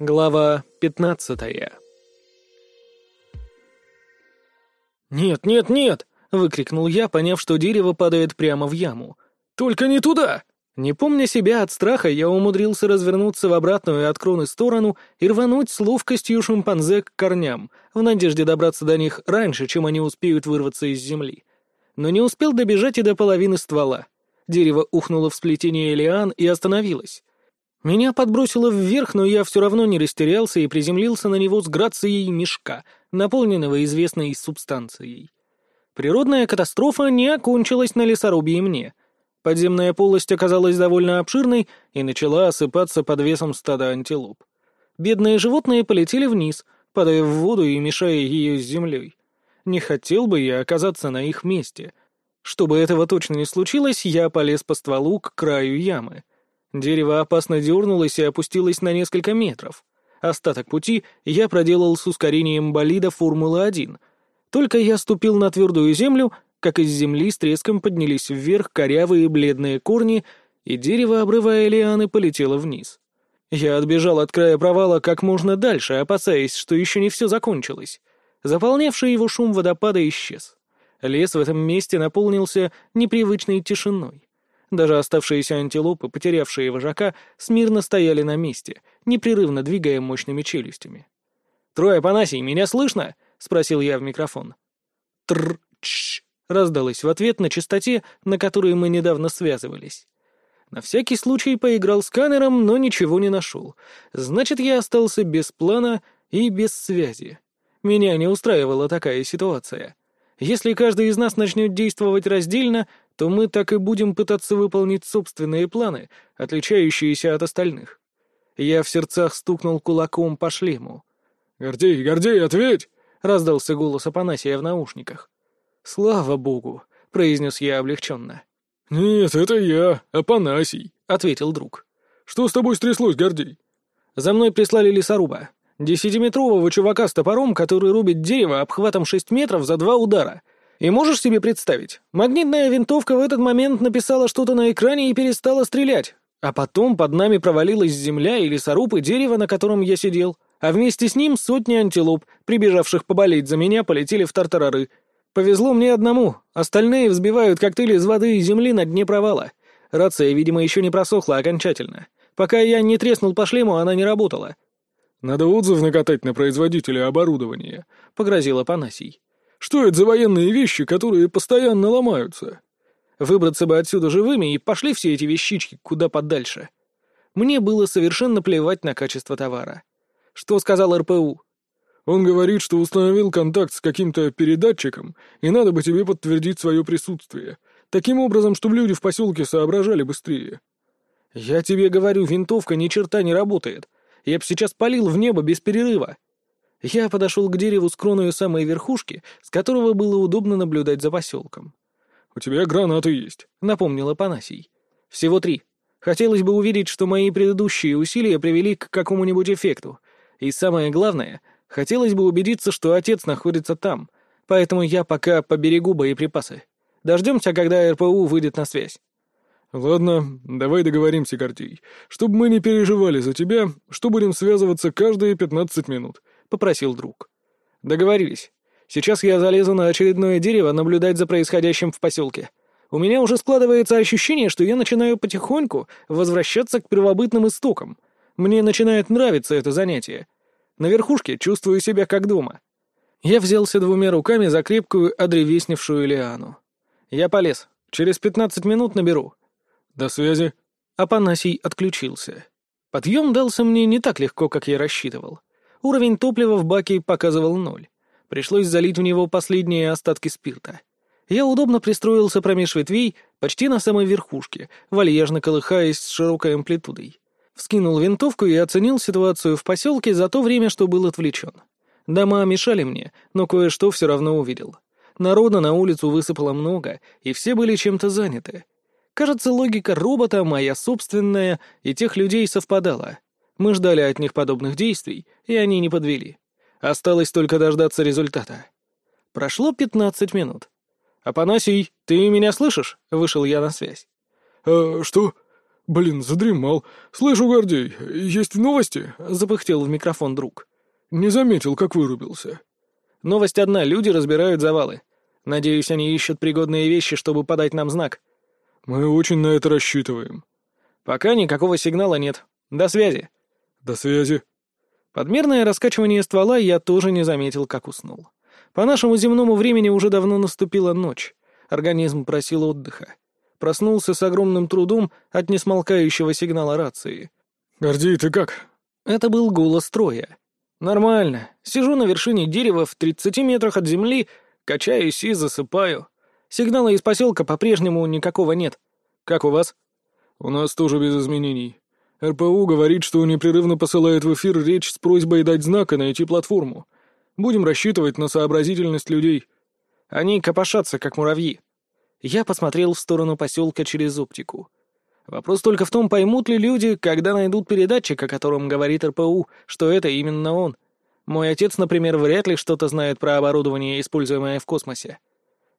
Глава пятнадцатая «Нет, нет, нет!» — выкрикнул я, поняв, что дерево падает прямо в яму. «Только не туда!» Не помня себя от страха, я умудрился развернуться в обратную от кроны сторону и рвануть с ловкостью шимпанзе к корням, в надежде добраться до них раньше, чем они успеют вырваться из земли. Но не успел добежать и до половины ствола. Дерево ухнуло в сплетение лиан и остановилось. Меня подбросило вверх, но я все равно не растерялся и приземлился на него с грацией мешка, наполненного известной субстанцией. Природная катастрофа не окончилась на лесорубии мне — Подземная полость оказалась довольно обширной и начала осыпаться под весом стада антилоп. Бедные животные полетели вниз, падая в воду и мешая ее с землей. Не хотел бы я оказаться на их месте. Чтобы этого точно не случилось, я полез по стволу к краю ямы. Дерево опасно дернулось и опустилось на несколько метров. Остаток пути я проделал с ускорением болида Формулы-1. Только я ступил на твердую землю — как из земли с треском поднялись вверх корявые бледные корни, и дерево, обрывая лианы, полетело вниз. Я отбежал от края провала как можно дальше, опасаясь, что еще не все закончилось. Заполнявший его шум водопада исчез. Лес в этом месте наполнился непривычной тишиной. Даже оставшиеся антилопы, потерявшие вожака, смирно стояли на месте, непрерывно двигая мощными челюстями. «Трое, Панасий, меня слышно?» — спросил я в микрофон. «Тр-ч-ч», раздалось в ответ на частоте, на которой мы недавно связывались. На всякий случай поиграл сканером, но ничего не нашел. Значит, я остался без плана и без связи. Меня не устраивала такая ситуация. Если каждый из нас начнет действовать раздельно, то мы так и будем пытаться выполнить собственные планы, отличающиеся от остальных. Я в сердцах стукнул кулаком по шлему. «Гордей, Гордей, ответь!» — раздался голос Апанасия в наушниках. «Слава богу», — произнес я облегченно. «Нет, это я, Апанасий», — ответил друг. «Что с тобой стряслось, Гордей?» «За мной прислали лесоруба. Десятиметрового чувака с топором, который рубит дерево обхватом шесть метров за два удара. И можешь себе представить, магнитная винтовка в этот момент написала что-то на экране и перестала стрелять. А потом под нами провалилась земля и лесоруб и дерево, на котором я сидел. А вместе с ним сотни антилоп, прибежавших поболеть за меня, полетели в тартарары. Повезло мне одному, остальные взбивают коктейли из воды и земли на дне провала. Рация, видимо, еще не просохла окончательно. Пока я не треснул по шлему, она не работала. «Надо отзыв накатать на производителя оборудования», — погрозил Апанасий. «Что это за военные вещи, которые постоянно ломаются?» Выбраться бы отсюда живыми и пошли все эти вещички куда подальше. Мне было совершенно плевать на качество товара. Что сказал РПУ? Он говорит, что установил контакт с каким-то передатчиком, и надо бы тебе подтвердить свое присутствие. Таким образом, чтобы люди в поселке соображали быстрее. Я тебе говорю, винтовка ни черта не работает. Я б сейчас палил в небо без перерыва. Я подошел к дереву с кроной самой верхушки, с которого было удобно наблюдать за поселком. «У тебя гранаты есть», — напомнил Апанасий. «Всего три. Хотелось бы увидеть, что мои предыдущие усилия привели к какому-нибудь эффекту. И самое главное, Хотелось бы убедиться, что отец находится там, поэтому я пока поберегу боеприпасы. Дождемся, когда РПУ выйдет на связь. «Ладно, давай договоримся, Гордей. Чтобы мы не переживали за тебя, что будем связываться каждые пятнадцать минут», — попросил друг. «Договорились. Сейчас я залезу на очередное дерево наблюдать за происходящим в поселке. У меня уже складывается ощущение, что я начинаю потихоньку возвращаться к первобытным истокам. Мне начинает нравиться это занятие. На верхушке чувствую себя как дома. Я взялся двумя руками за крепкую, одревесневшую лиану. Я полез. Через пятнадцать минут наберу. До связи. Апанасий отключился. Подъем дался мне не так легко, как я рассчитывал. Уровень топлива в баке показывал ноль. Пришлось залить в него последние остатки спирта. Я удобно пристроился промеж ветвей, почти на самой верхушке, вальяжно колыхаясь с широкой амплитудой. Вскинул винтовку и оценил ситуацию в поселке за то время, что был отвлечен. Дома мешали мне, но кое-что все равно увидел. Народа на улицу высыпало много, и все были чем-то заняты. Кажется, логика робота, моя собственная, и тех людей совпадала. Мы ждали от них подобных действий, и они не подвели. Осталось только дождаться результата. Прошло пятнадцать минут. «Апанасий, ты меня слышишь?» — вышел я на связь. «Э, что?» «Блин, задремал. Слышу, Гордей, есть новости?» — запыхтел в микрофон друг. «Не заметил, как вырубился». «Новость одна, люди разбирают завалы. Надеюсь, они ищут пригодные вещи, чтобы подать нам знак». «Мы очень на это рассчитываем». «Пока никакого сигнала нет. До связи». «До связи». Подмерное раскачивание ствола я тоже не заметил, как уснул. По нашему земному времени уже давно наступила ночь. Организм просил отдыха проснулся с огромным трудом от несмолкающего сигнала рации. «Гордей, ты как?» Это был голос Троя. «Нормально. Сижу на вершине дерева в 30 метрах от земли, качаюсь и засыпаю. Сигнала из поселка по-прежнему никакого нет. Как у вас?» «У нас тоже без изменений. РПУ говорит, что непрерывно посылает в эфир речь с просьбой дать знак и найти платформу. Будем рассчитывать на сообразительность людей». «Они копошатся, как муравьи. Я посмотрел в сторону поселка через оптику. Вопрос только в том, поймут ли люди, когда найдут передатчик, о котором говорит РПУ, что это именно он. Мой отец, например, вряд ли что-то знает про оборудование, используемое в космосе.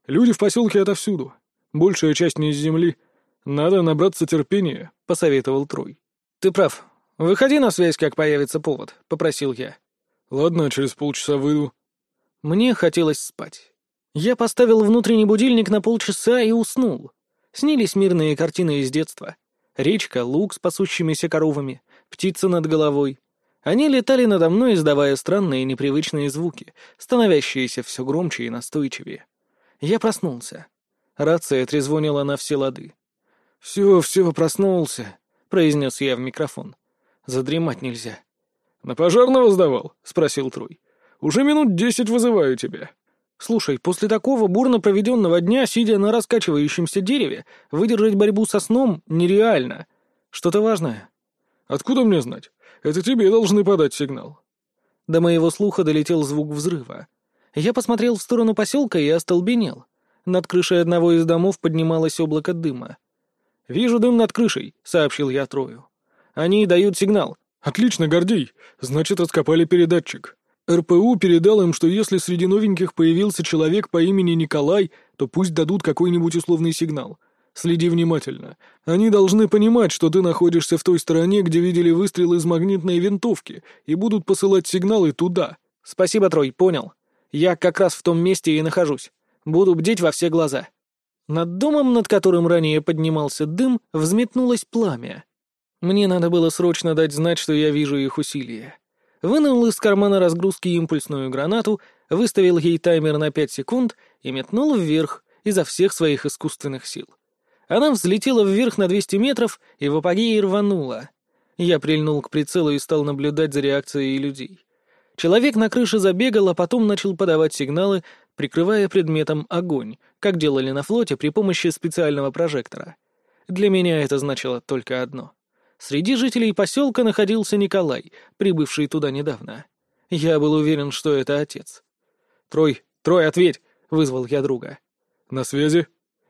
Люди в поселке отовсюду. Большая часть не из Земли. Надо набраться терпения, — посоветовал Трой. Ты прав. Выходи на связь, как появится повод, — попросил я. Ладно, через полчаса выйду. Мне хотелось спать. Я поставил внутренний будильник на полчаса и уснул. Снились мирные картины из детства. Речка, луг с пасущимися коровами, птица над головой. Они летали надо мной, издавая странные непривычные звуки, становящиеся все громче и настойчивее. Я проснулся. Рация трезвонила на все лады. «Все, все, проснулся», — произнес я в микрофон. «Задремать нельзя». «На пожарного сдавал?» — спросил Трой. «Уже минут десять вызываю тебя». Слушай, после такого бурно проведенного дня, сидя на раскачивающемся дереве, выдержать борьбу со сном нереально. Что-то важное. Откуда мне знать? Это тебе должны подать сигнал. До моего слуха долетел звук взрыва. Я посмотрел в сторону поселка и остолбенел. Над крышей одного из домов поднималось облако дыма. «Вижу дым над крышей», — сообщил я Трою. «Они дают сигнал». «Отлично, Гордей. Значит, раскопали передатчик. РПУ передал им, что если среди новеньких появился человек по имени Николай, то пусть дадут какой-нибудь условный сигнал. Следи внимательно. Они должны понимать, что ты находишься в той стороне, где видели выстрел из магнитной винтовки, и будут посылать сигналы туда. Спасибо, Трой, понял. Я как раз в том месте и нахожусь. Буду бдеть во все глаза. Над домом, над которым ранее поднимался дым, взметнулось пламя. Мне надо было срочно дать знать, что я вижу их усилия вынул из кармана разгрузки импульсную гранату, выставил ей таймер на пять секунд и метнул вверх изо всех своих искусственных сил. Она взлетела вверх на 200 метров и в апогее рванула. Я прильнул к прицелу и стал наблюдать за реакцией людей. Человек на крыше забегал, а потом начал подавать сигналы, прикрывая предметом огонь, как делали на флоте при помощи специального прожектора. Для меня это значило только одно — Среди жителей поселка находился Николай, прибывший туда недавно. Я был уверен, что это отец. «Трой, Трой, ответь!» — вызвал я друга. «На связи?»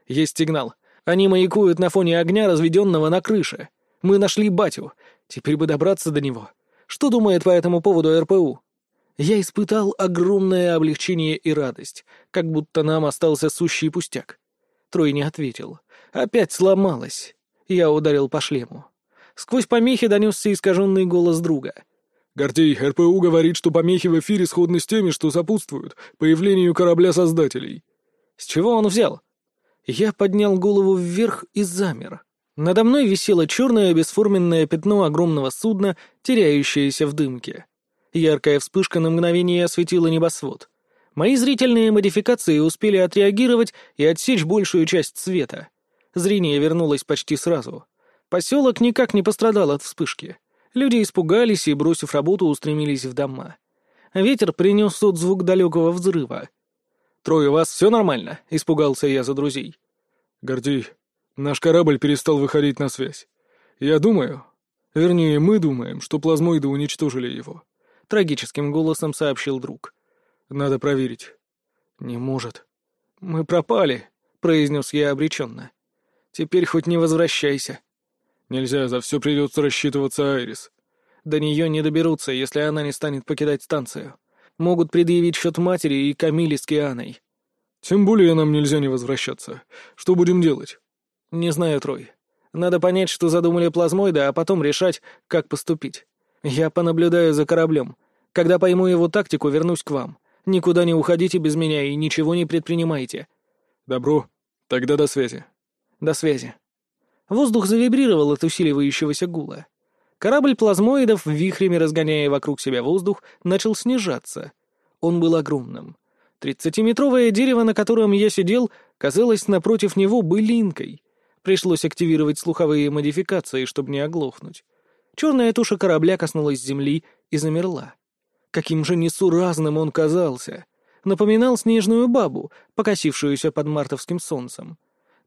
«Есть сигнал. Они маякуют на фоне огня, разведенного на крыше. Мы нашли батю. Теперь бы добраться до него. Что думает по этому поводу РПУ?» Я испытал огромное облегчение и радость, как будто нам остался сущий пустяк. Трой не ответил. Опять сломалась. Я ударил по шлему. Сквозь помехи донесся искаженный голос друга. «Гордей, РПУ говорит, что помехи в эфире сходны с теми, что сопутствуют появлению корабля-создателей». «С чего он взял?» Я поднял голову вверх и замер. Надо мной висело черное бесформенное пятно огромного судна, теряющееся в дымке. Яркая вспышка на мгновение осветила небосвод. Мои зрительные модификации успели отреагировать и отсечь большую часть света. Зрение вернулось почти сразу. Поселок никак не пострадал от вспышки. Люди испугались и, бросив работу, устремились в дома. Ветер принес тот звук далекого взрыва. «Трое, у вас все нормально?» — испугался я за друзей. «Гордей, наш корабль перестал выходить на связь. Я думаю, вернее, мы думаем, что плазмоиды уничтожили его», — трагическим голосом сообщил друг. «Надо проверить». «Не может. Мы пропали», — произнес я обреченно. «Теперь хоть не возвращайся». Нельзя, за все придется рассчитываться Айрис. До нее не доберутся, если она не станет покидать станцию. Могут предъявить счет матери и Камиле с Кианой. Тем более нам нельзя не возвращаться. Что будем делать? Не знаю, Трой. Надо понять, что задумали плазмоиды, а потом решать, как поступить. Я понаблюдаю за кораблем. Когда пойму его тактику, вернусь к вам. Никуда не уходите без меня и ничего не предпринимайте». «Добро. Тогда до связи». «До связи». Воздух завибрировал от усиливающегося гула. Корабль плазмоидов, вихрями разгоняя вокруг себя воздух, начал снижаться. Он был огромным. Тридцатиметровое дерево, на котором я сидел, казалось напротив него былинкой. Пришлось активировать слуховые модификации, чтобы не оглохнуть. Черная туша корабля коснулась земли и замерла. Каким же несуразным он казался! Напоминал снежную бабу, покосившуюся под мартовским солнцем.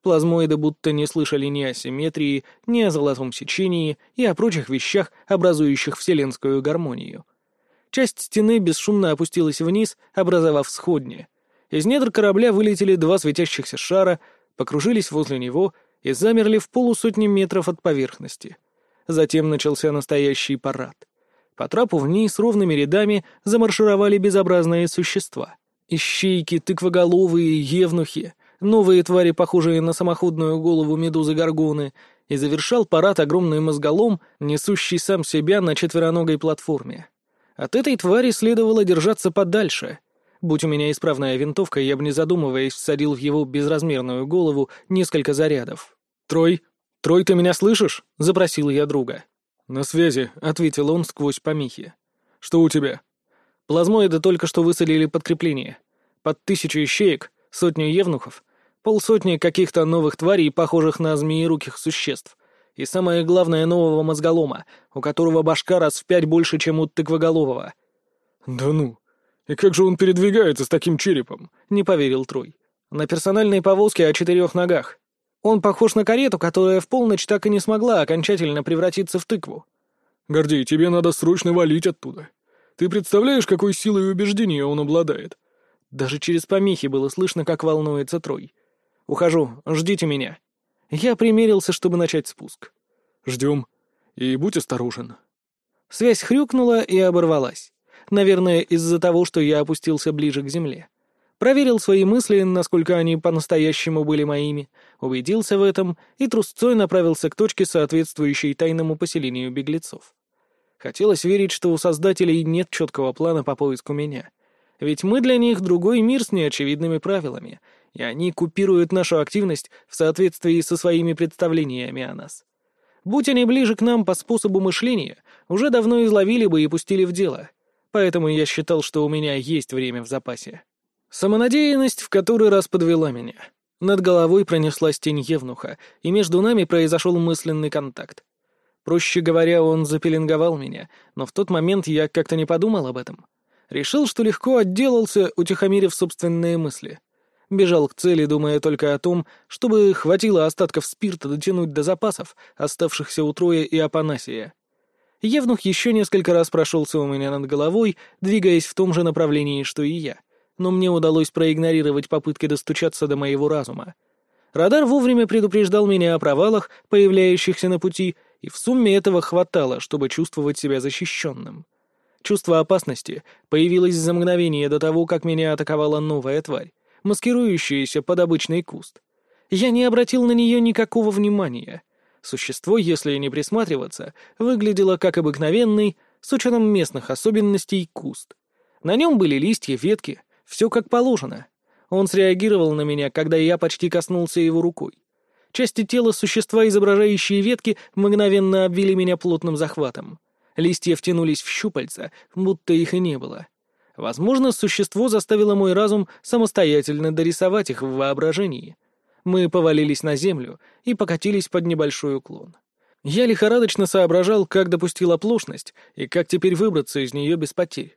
Плазмоиды будто не слышали ни о симметрии, ни о золотом сечении и о прочих вещах, образующих вселенскую гармонию. Часть стены бесшумно опустилась вниз, образовав сходни. Из недр корабля вылетели два светящихся шара, покружились возле него и замерли в полусотни метров от поверхности. Затем начался настоящий парад. По трапу вниз ровными рядами замаршировали безобразные существа. Ищейки, тыквоголовые, евнухи, новые твари, похожие на самоходную голову медузы-горгоны, и завершал парад огромный мозголом, несущий сам себя на четвероногой платформе. От этой твари следовало держаться подальше. Будь у меня исправная винтовка, я бы, не задумываясь, всадил в его безразмерную голову несколько зарядов. «Трой! Трой, ты меня слышишь?» — запросил я друга. «На связи», — ответил он сквозь помехи. «Что у тебя?» «Плазмоиды только что высадили подкрепление. Под тысячу ищеек, сотню евнухов, полсотни каких-то новых тварей, похожих на змеируких существ. И самое главное, нового мозголома, у которого башка раз в пять больше, чем у тыквоголового». «Да ну! И как же он передвигается с таким черепом?» — не поверил Трой. «На персональной повозке о четырех ногах. Он похож на карету, которая в полночь так и не смогла окончательно превратиться в тыкву». «Гордей, тебе надо срочно валить оттуда. Ты представляешь, какой силой убеждения он обладает?» Даже через помехи было слышно, как волнуется Трой. «Ухожу, ждите меня». Я примерился, чтобы начать спуск. «Ждем. И будь осторожен». Связь хрюкнула и оборвалась. Наверное, из-за того, что я опустился ближе к земле. Проверил свои мысли, насколько они по-настоящему были моими, убедился в этом и трусцой направился к точке, соответствующей тайному поселению беглецов. Хотелось верить, что у создателей нет четкого плана по поиску меня. Ведь мы для них другой мир с неочевидными правилами, и они купируют нашу активность в соответствии со своими представлениями о нас. Будь они ближе к нам по способу мышления, уже давно изловили бы и пустили в дело. Поэтому я считал, что у меня есть время в запасе. Самонадеянность в который раз подвела меня. Над головой пронеслась тень Евнуха, и между нами произошел мысленный контакт. Проще говоря, он запеленговал меня, но в тот момент я как-то не подумал об этом. Решил, что легко отделался, утихомирив собственные мысли — Бежал к цели, думая только о том, чтобы хватило остатков спирта дотянуть до запасов, оставшихся у Троя и Апанасия. Евнух еще несколько раз прошелся у меня над головой, двигаясь в том же направлении, что и я. Но мне удалось проигнорировать попытки достучаться до моего разума. Радар вовремя предупреждал меня о провалах, появляющихся на пути, и в сумме этого хватало, чтобы чувствовать себя защищенным. Чувство опасности появилось за мгновение до того, как меня атаковала новая тварь маскирующаяся под обычный куст. Я не обратил на нее никакого внимания. Существо, если не присматриваться, выглядело как обыкновенный, с учетом местных особенностей, куст. На нем были листья, ветки, все как положено. Он среагировал на меня, когда я почти коснулся его рукой. Части тела существа, изображающие ветки, мгновенно обвили меня плотным захватом. Листья втянулись в щупальца, будто их и не было. Возможно, существо заставило мой разум самостоятельно дорисовать их в воображении. Мы повалились на землю и покатились под небольшой уклон. Я лихорадочно соображал, как допустил оплошность и как теперь выбраться из нее без потерь.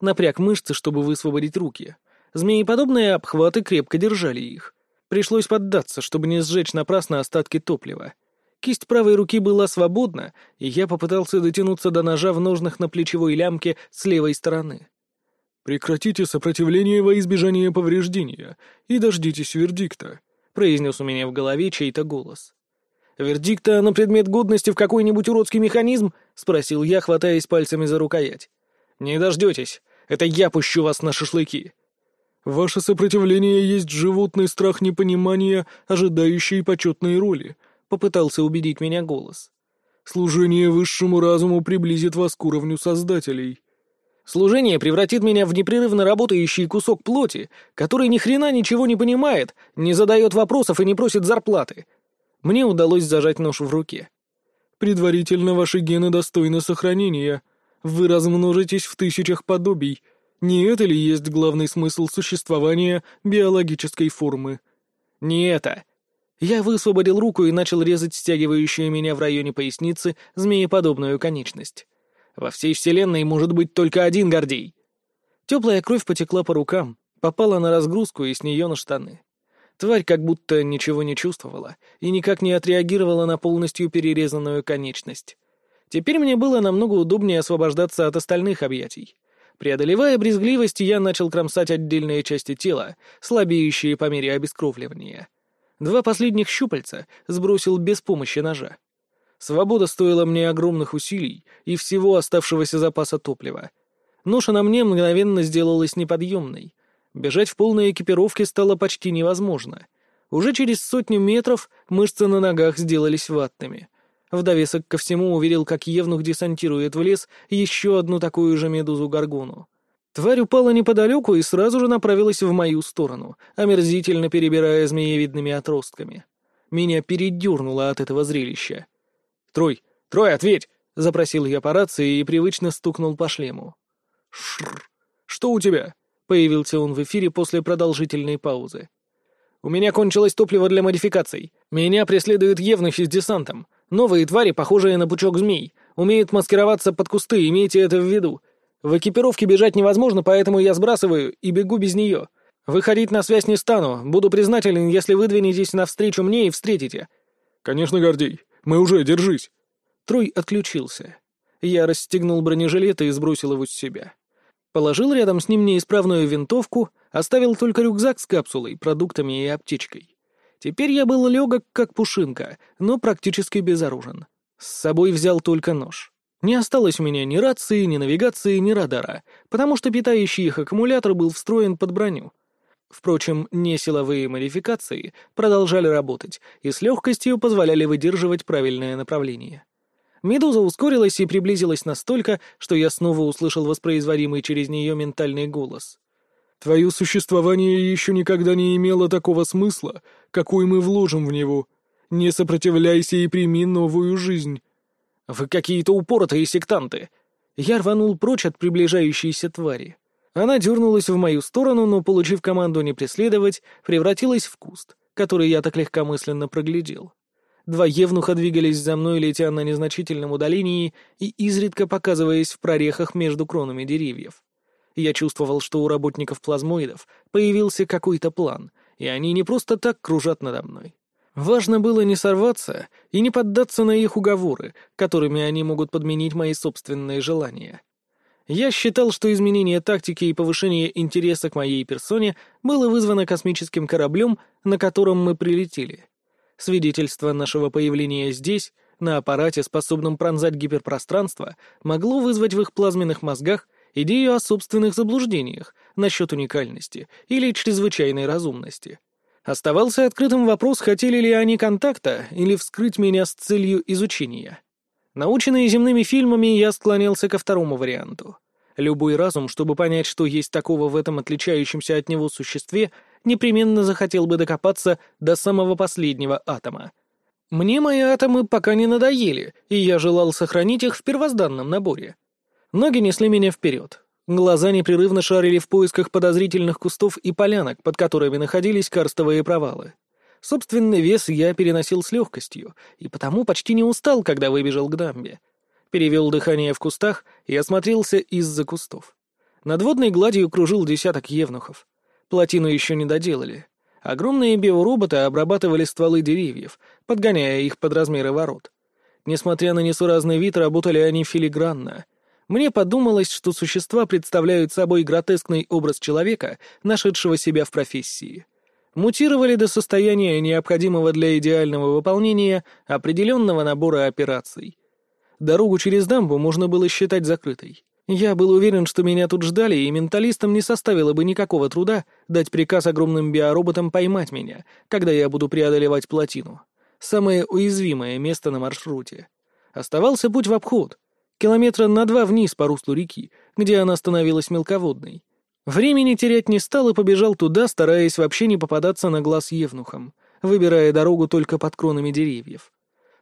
Напряг мышцы, чтобы высвободить руки. Змееподобные обхваты крепко держали их. Пришлось поддаться, чтобы не сжечь напрасно остатки топлива. Кисть правой руки была свободна, и я попытался дотянуться до ножа в ножнах на плечевой лямке с левой стороны. «Прекратите сопротивление во избежание повреждения и дождитесь вердикта», — произнес у меня в голове чей-то голос. «Вердикта на предмет годности в какой-нибудь уродский механизм?» — спросил я, хватаясь пальцами за рукоять. «Не дождетесь. Это я пущу вас на шашлыки». «Ваше сопротивление есть животный страх непонимания, ожидающий почетной роли», — попытался убедить меня голос. «Служение высшему разуму приблизит вас к уровню создателей». Служение превратит меня в непрерывно работающий кусок плоти, который ни хрена ничего не понимает, не задает вопросов и не просит зарплаты. Мне удалось зажать нож в руке. Предварительно ваши гены достойны сохранения. Вы размножитесь в тысячах подобий. Не это ли есть главный смысл существования биологической формы? Не это. Я высвободил руку и начал резать стягивающую меня в районе поясницы змееподобную конечность. Во всей вселенной может быть только один Гордей. Теплая кровь потекла по рукам, попала на разгрузку и с нее на штаны. Тварь как будто ничего не чувствовала и никак не отреагировала на полностью перерезанную конечность. Теперь мне было намного удобнее освобождаться от остальных объятий. Преодолевая брезгливость, я начал кромсать отдельные части тела, слабеющие по мере обескровливания. Два последних щупальца сбросил без помощи ножа. Свобода стоила мне огромных усилий и всего оставшегося запаса топлива. Ноша на мне мгновенно сделалась неподъемной. Бежать в полной экипировке стало почти невозможно. Уже через сотню метров мышцы на ногах сделались ватными. В довесок ко всему уверил, как Евнух десантирует в лес еще одну такую же медузу-горгону. Тварь упала неподалеку и сразу же направилась в мою сторону, омерзительно перебирая змеевидными отростками. Меня передернуло от этого зрелища. «Трой! Трой, ответь!» — запросил я по рации и привычно стукнул по шлему. «Шррр! Что у тебя?» — появился он в эфире после продолжительной паузы. «У меня кончилось топливо для модификаций. Меня преследуют евнухи с десантом. Новые твари, похожие на пучок змей. Умеют маскироваться под кусты, имейте это в виду. В экипировке бежать невозможно, поэтому я сбрасываю и бегу без нее. Выходить на связь не стану. Буду признателен, если вы двинетесь навстречу мне и встретите». «Конечно, Гордей. Мы уже, держись!» Трой отключился. Я расстегнул бронежилет и сбросил его с себя. Положил рядом с ним неисправную винтовку, оставил только рюкзак с капсулой, продуктами и аптечкой. Теперь я был легок, как пушинка, но практически безоружен. С собой взял только нож. Не осталось у меня ни рации, ни навигации, ни радара, потому что питающий их аккумулятор был встроен под броню. Впрочем, несиловые модификации продолжали работать и с легкостью позволяли выдерживать правильное направление. Медуза ускорилась и приблизилась настолько, что я снова услышал воспроизводимый через нее ментальный голос. «Твое существование еще никогда не имело такого смысла, какой мы вложим в него. Не сопротивляйся и прими новую жизнь». «Вы какие-то упоротые сектанты!» Я рванул прочь от приближающейся твари. Она дернулась в мою сторону, но, получив команду не преследовать, превратилась в куст, который я так легкомысленно проглядел. Два евнуха двигались за мной, летя на незначительном удалении и изредка показываясь в прорехах между кронами деревьев. Я чувствовал, что у работников плазмоидов появился какой-то план, и они не просто так кружат надо мной. Важно было не сорваться и не поддаться на их уговоры, которыми они могут подменить мои собственные желания. Я считал, что изменение тактики и повышение интереса к моей персоне было вызвано космическим кораблем, на котором мы прилетели. Свидетельство нашего появления здесь, на аппарате, способном пронзать гиперпространство, могло вызвать в их плазменных мозгах идею о собственных заблуждениях насчет уникальности или чрезвычайной разумности. Оставался открытым вопрос, хотели ли они контакта или вскрыть меня с целью изучения. Наученный земными фильмами, я склонялся ко второму варианту. Любой разум, чтобы понять, что есть такого в этом отличающемся от него существе, непременно захотел бы докопаться до самого последнего атома. Мне мои атомы пока не надоели, и я желал сохранить их в первозданном наборе. Ноги несли меня вперед. Глаза непрерывно шарили в поисках подозрительных кустов и полянок, под которыми находились карстовые провалы. Собственный вес я переносил с легкостью, и потому почти не устал, когда выбежал к дамбе. Перевел дыхание в кустах и осмотрелся из-за кустов. Над водной гладью кружил десяток евнухов. Плотину еще не доделали. Огромные биороботы обрабатывали стволы деревьев, подгоняя их под размеры ворот. Несмотря на несуразный вид, работали они филигранно. Мне подумалось, что существа представляют собой гротескный образ человека, нашедшего себя в профессии мутировали до состояния, необходимого для идеального выполнения определенного набора операций. Дорогу через дамбу можно было считать закрытой. Я был уверен, что меня тут ждали, и менталистам не составило бы никакого труда дать приказ огромным биороботам поймать меня, когда я буду преодолевать плотину. самое уязвимое место на маршруте. Оставался путь в обход, километра на два вниз по руслу реки, где она становилась мелководной. Времени терять не стал и побежал туда, стараясь вообще не попадаться на глаз евнухом, выбирая дорогу только под кронами деревьев.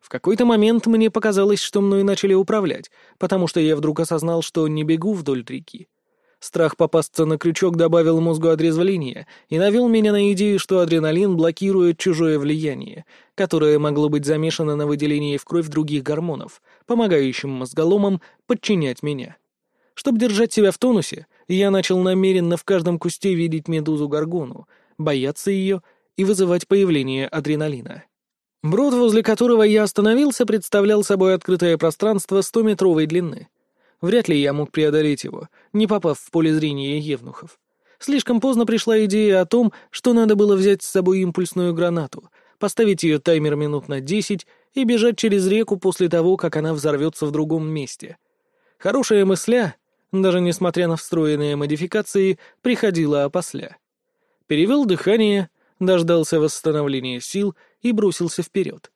В какой-то момент мне показалось, что мной начали управлять, потому что я вдруг осознал, что не бегу вдоль реки. Страх попасться на крючок добавил мозгу отрезвления и навел меня на идею, что адреналин блокирует чужое влияние, которое могло быть замешано на выделении в кровь других гормонов, помогающим мозголомам подчинять меня. Чтобы держать себя в тонусе, я начал намеренно в каждом кусте видеть медузу-горгону, бояться ее и вызывать появление адреналина. Брод, возле которого я остановился, представлял собой открытое пространство 100-метровой длины. Вряд ли я мог преодолеть его, не попав в поле зрения евнухов. Слишком поздно пришла идея о том, что надо было взять с собой импульсную гранату, поставить ее таймер минут на 10 и бежать через реку после того, как она взорвется в другом месте. Хорошая мысля, даже несмотря на встроенные модификации, приходила опосля. Перевел дыхание, дождался восстановления сил и бросился вперед.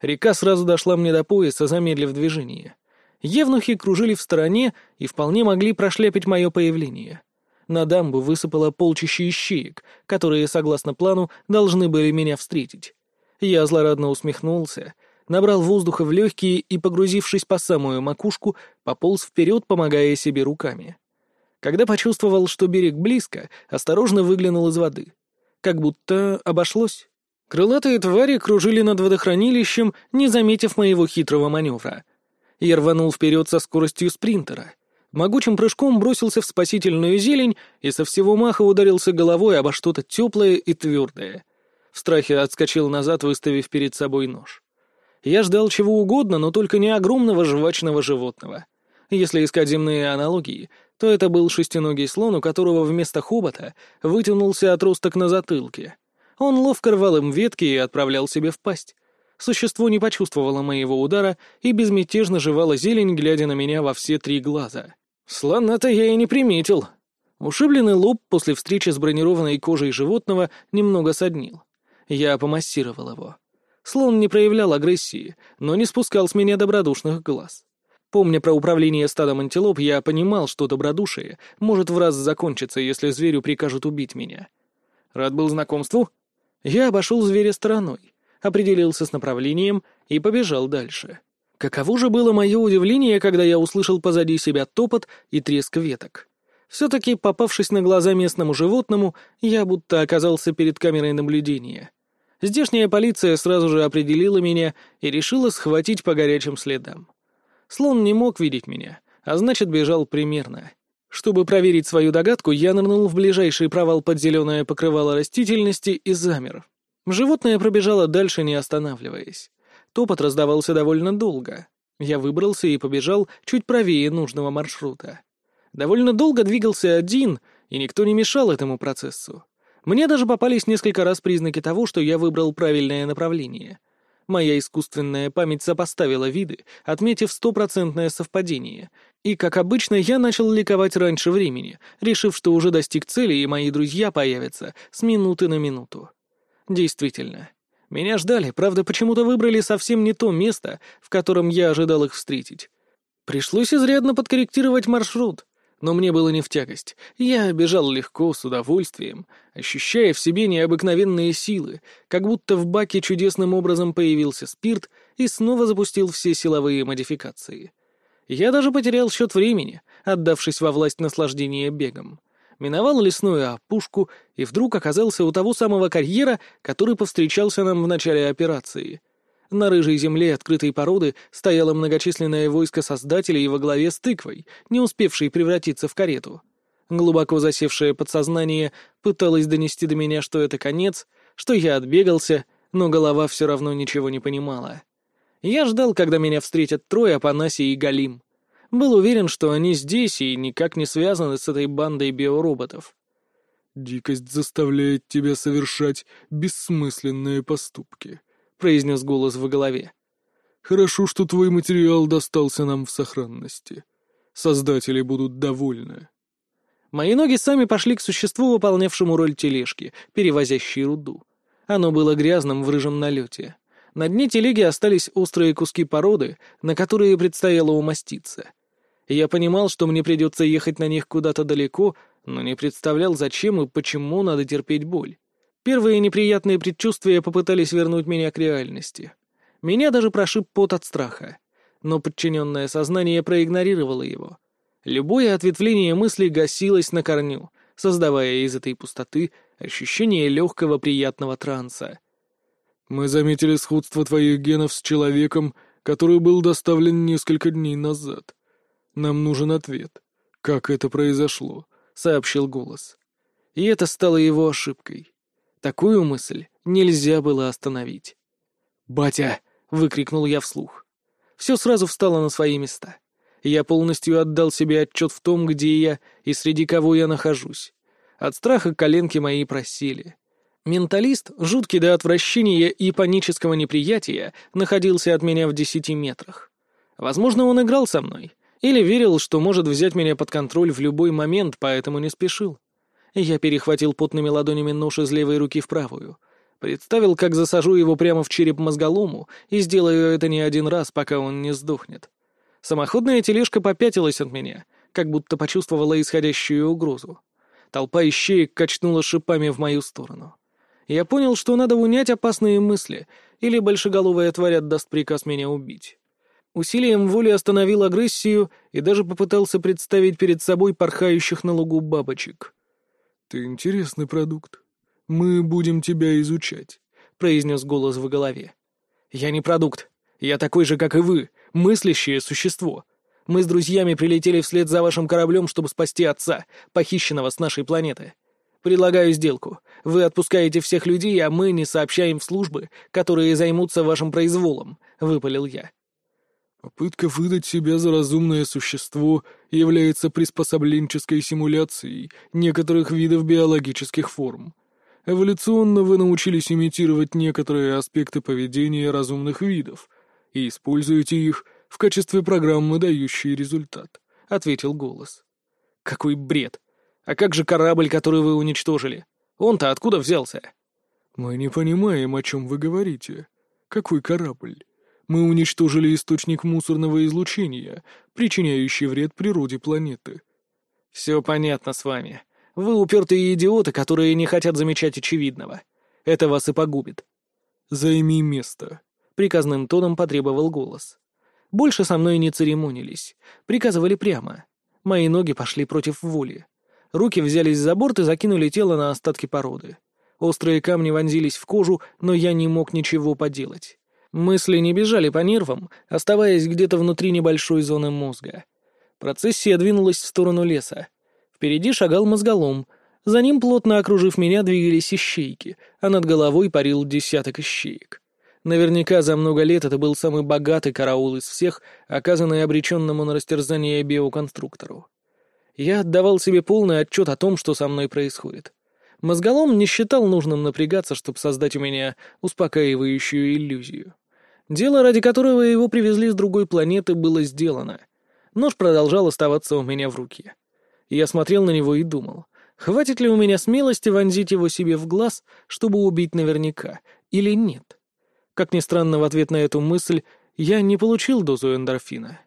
Река сразу дошла мне до пояса, замедлив движение. Евнухи кружили в стороне и вполне могли прошляпить мое появление. На дамбу высыпало полчище ищеек, которые, согласно плану, должны были меня встретить. Я злорадно усмехнулся, набрал воздуха в легкие и, погрузившись по самую макушку, пополз вперед, помогая себе руками. Когда почувствовал, что берег близко, осторожно выглянул из воды. Как будто обошлось. Крылатые твари кружили над водохранилищем, не заметив моего хитрого маневра. Я рванул вперед со скоростью спринтера. Могучим прыжком бросился в спасительную зелень и со всего маха ударился головой обо что-то теплое и твердое. В страхе отскочил назад, выставив перед собой нож. Я ждал чего угодно, но только не огромного жвачного животного. Если искать земные аналогии, то это был шестиногий слон, у которого вместо хобота вытянулся отросток на затылке. Он ловко рвал им ветки и отправлял себе в пасть. Существо не почувствовало моего удара и безмятежно жевало зелень, глядя на меня во все три глаза. Слона-то я и не приметил. Ушибленный лоб после встречи с бронированной кожей животного немного соднил. Я помассировал его. Слон не проявлял агрессии, но не спускал с меня добродушных глаз. Помня про управление стадом антилоп, я понимал, что добродушие может в раз закончиться, если зверю прикажут убить меня. Рад был знакомству? Я обошел зверя стороной, определился с направлением и побежал дальше. Каково же было мое удивление, когда я услышал позади себя топот и треск веток. Все-таки, попавшись на глаза местному животному, я будто оказался перед камерой наблюдения. Здешняя полиция сразу же определила меня и решила схватить по горячим следам. Слон не мог видеть меня, а значит, бежал примерно. Чтобы проверить свою догадку, я нырнул в ближайший провал под зеленое покрывало растительности и замер. Животное пробежало дальше, не останавливаясь. Топот раздавался довольно долго. Я выбрался и побежал чуть правее нужного маршрута. Довольно долго двигался один, и никто не мешал этому процессу. Мне даже попались несколько раз признаки того, что я выбрал правильное направление — Моя искусственная память сопоставила виды, отметив стопроцентное совпадение. И, как обычно, я начал ликовать раньше времени, решив, что уже достиг цели, и мои друзья появятся с минуты на минуту. Действительно. Меня ждали, правда, почему-то выбрали совсем не то место, в котором я ожидал их встретить. Пришлось изрядно подкорректировать маршрут но мне было не в тягость. Я бежал легко, с удовольствием, ощущая в себе необыкновенные силы, как будто в баке чудесным образом появился спирт и снова запустил все силовые модификации. Я даже потерял счет времени, отдавшись во власть наслаждения бегом. Миновал лесную опушку и вдруг оказался у того самого карьера, который повстречался нам в начале операции — на рыжей земле открытой породы стояло многочисленное войско создателей во главе с тыквой, не успевшей превратиться в карету. Глубоко засевшее подсознание пыталось донести до меня, что это конец, что я отбегался, но голова все равно ничего не понимала. Я ждал, когда меня встретят Трой, Апанасий и Галим. Был уверен, что они здесь и никак не связаны с этой бандой биороботов. «Дикость заставляет тебя совершать бессмысленные поступки», произнес голос в голове. «Хорошо, что твой материал достался нам в сохранности. Создатели будут довольны». Мои ноги сами пошли к существу, выполнявшему роль тележки, перевозящей руду. Оно было грязным в рыжем налете. На дне телеги остались острые куски породы, на которые предстояло умоститься. Я понимал, что мне придется ехать на них куда-то далеко, но не представлял, зачем и почему надо терпеть боль. Первые неприятные предчувствия попытались вернуть меня к реальности. Меня даже прошиб пот от страха. Но подчиненное сознание проигнорировало его. Любое ответвление мысли гасилось на корню, создавая из этой пустоты ощущение легкого приятного транса. «Мы заметили сходство твоих генов с человеком, который был доставлен несколько дней назад. Нам нужен ответ. Как это произошло?» — сообщил голос. И это стало его ошибкой. Такую мысль нельзя было остановить. «Батя!» — выкрикнул я вслух. Все сразу встало на свои места. Я полностью отдал себе отчет в том, где я и среди кого я нахожусь. От страха коленки мои просели. Менталист, жуткий до отвращения и панического неприятия, находился от меня в десяти метрах. Возможно, он играл со мной. Или верил, что может взять меня под контроль в любой момент, поэтому не спешил. Я перехватил потными ладонями нож из левой руки в правую. Представил, как засажу его прямо в череп мозголому, и сделаю это не один раз, пока он не сдохнет. Самоходная тележка попятилась от меня, как будто почувствовала исходящую угрозу. Толпа ищеек качнула шипами в мою сторону. Я понял, что надо унять опасные мысли, или большеголовая тварь отдаст приказ меня убить. Усилием воли остановил агрессию и даже попытался представить перед собой порхающих на лугу бабочек. «Ты интересный продукт. Мы будем тебя изучать», — произнес голос в голове. «Я не продукт. Я такой же, как и вы, мыслящее существо. Мы с друзьями прилетели вслед за вашим кораблем, чтобы спасти отца, похищенного с нашей планеты. Предлагаю сделку. Вы отпускаете всех людей, а мы не сообщаем в службы, которые займутся вашим произволом», — выпалил я. Попытка выдать себя за разумное существо является приспособленческой симуляцией некоторых видов биологических форм. Эволюционно вы научились имитировать некоторые аспекты поведения разумных видов и используете их в качестве программы, дающей результат», — ответил голос. «Какой бред! А как же корабль, который вы уничтожили? Он-то откуда взялся?» «Мы не понимаем, о чем вы говорите. Какой корабль?» Мы уничтожили источник мусорного излучения, причиняющий вред природе планеты. Все понятно с вами. Вы упертые идиоты, которые не хотят замечать очевидного. Это вас и погубит. Займи место. Приказным тоном потребовал голос. Больше со мной не церемонились. Приказывали прямо. Мои ноги пошли против воли. Руки взялись за борт и закинули тело на остатки породы. Острые камни вонзились в кожу, но я не мог ничего поделать. Мысли не бежали по нервам, оставаясь где-то внутри небольшой зоны мозга. Процессия двинулась в сторону леса. Впереди шагал мозголом. За ним, плотно окружив меня, двигались ищейки, а над головой парил десяток ищеек. Наверняка за много лет это был самый богатый караул из всех, оказанный обреченному на растерзание биоконструктору. Я отдавал себе полный отчет о том, что со мной происходит. Мозголом не считал нужным напрягаться, чтобы создать у меня успокаивающую иллюзию. Дело, ради которого его привезли с другой планеты, было сделано. Нож продолжал оставаться у меня в руке. Я смотрел на него и думал, хватит ли у меня смелости вонзить его себе в глаз, чтобы убить наверняка, или нет. Как ни странно, в ответ на эту мысль я не получил дозу эндорфина.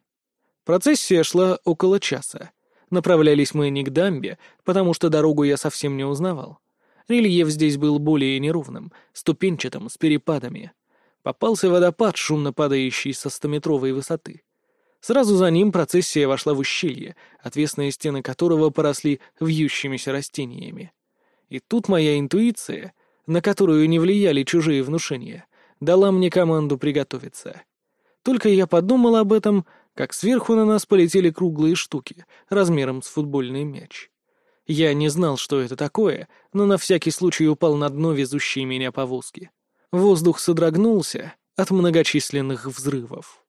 Процессия шла около часа. Направлялись мы не к дамбе, потому что дорогу я совсем не узнавал. Рельеф здесь был более неровным, ступенчатым, с перепадами. Попался водопад, шумно падающий со стометровой высоты. Сразу за ним процессия вошла в ущелье, отвесные стены которого поросли вьющимися растениями. И тут моя интуиция, на которую не влияли чужие внушения, дала мне команду приготовиться. Только я подумал об этом, как сверху на нас полетели круглые штуки, размером с футбольный мяч. Я не знал, что это такое, но на всякий случай упал на дно везущей меня повозки. Воздух содрогнулся от многочисленных взрывов.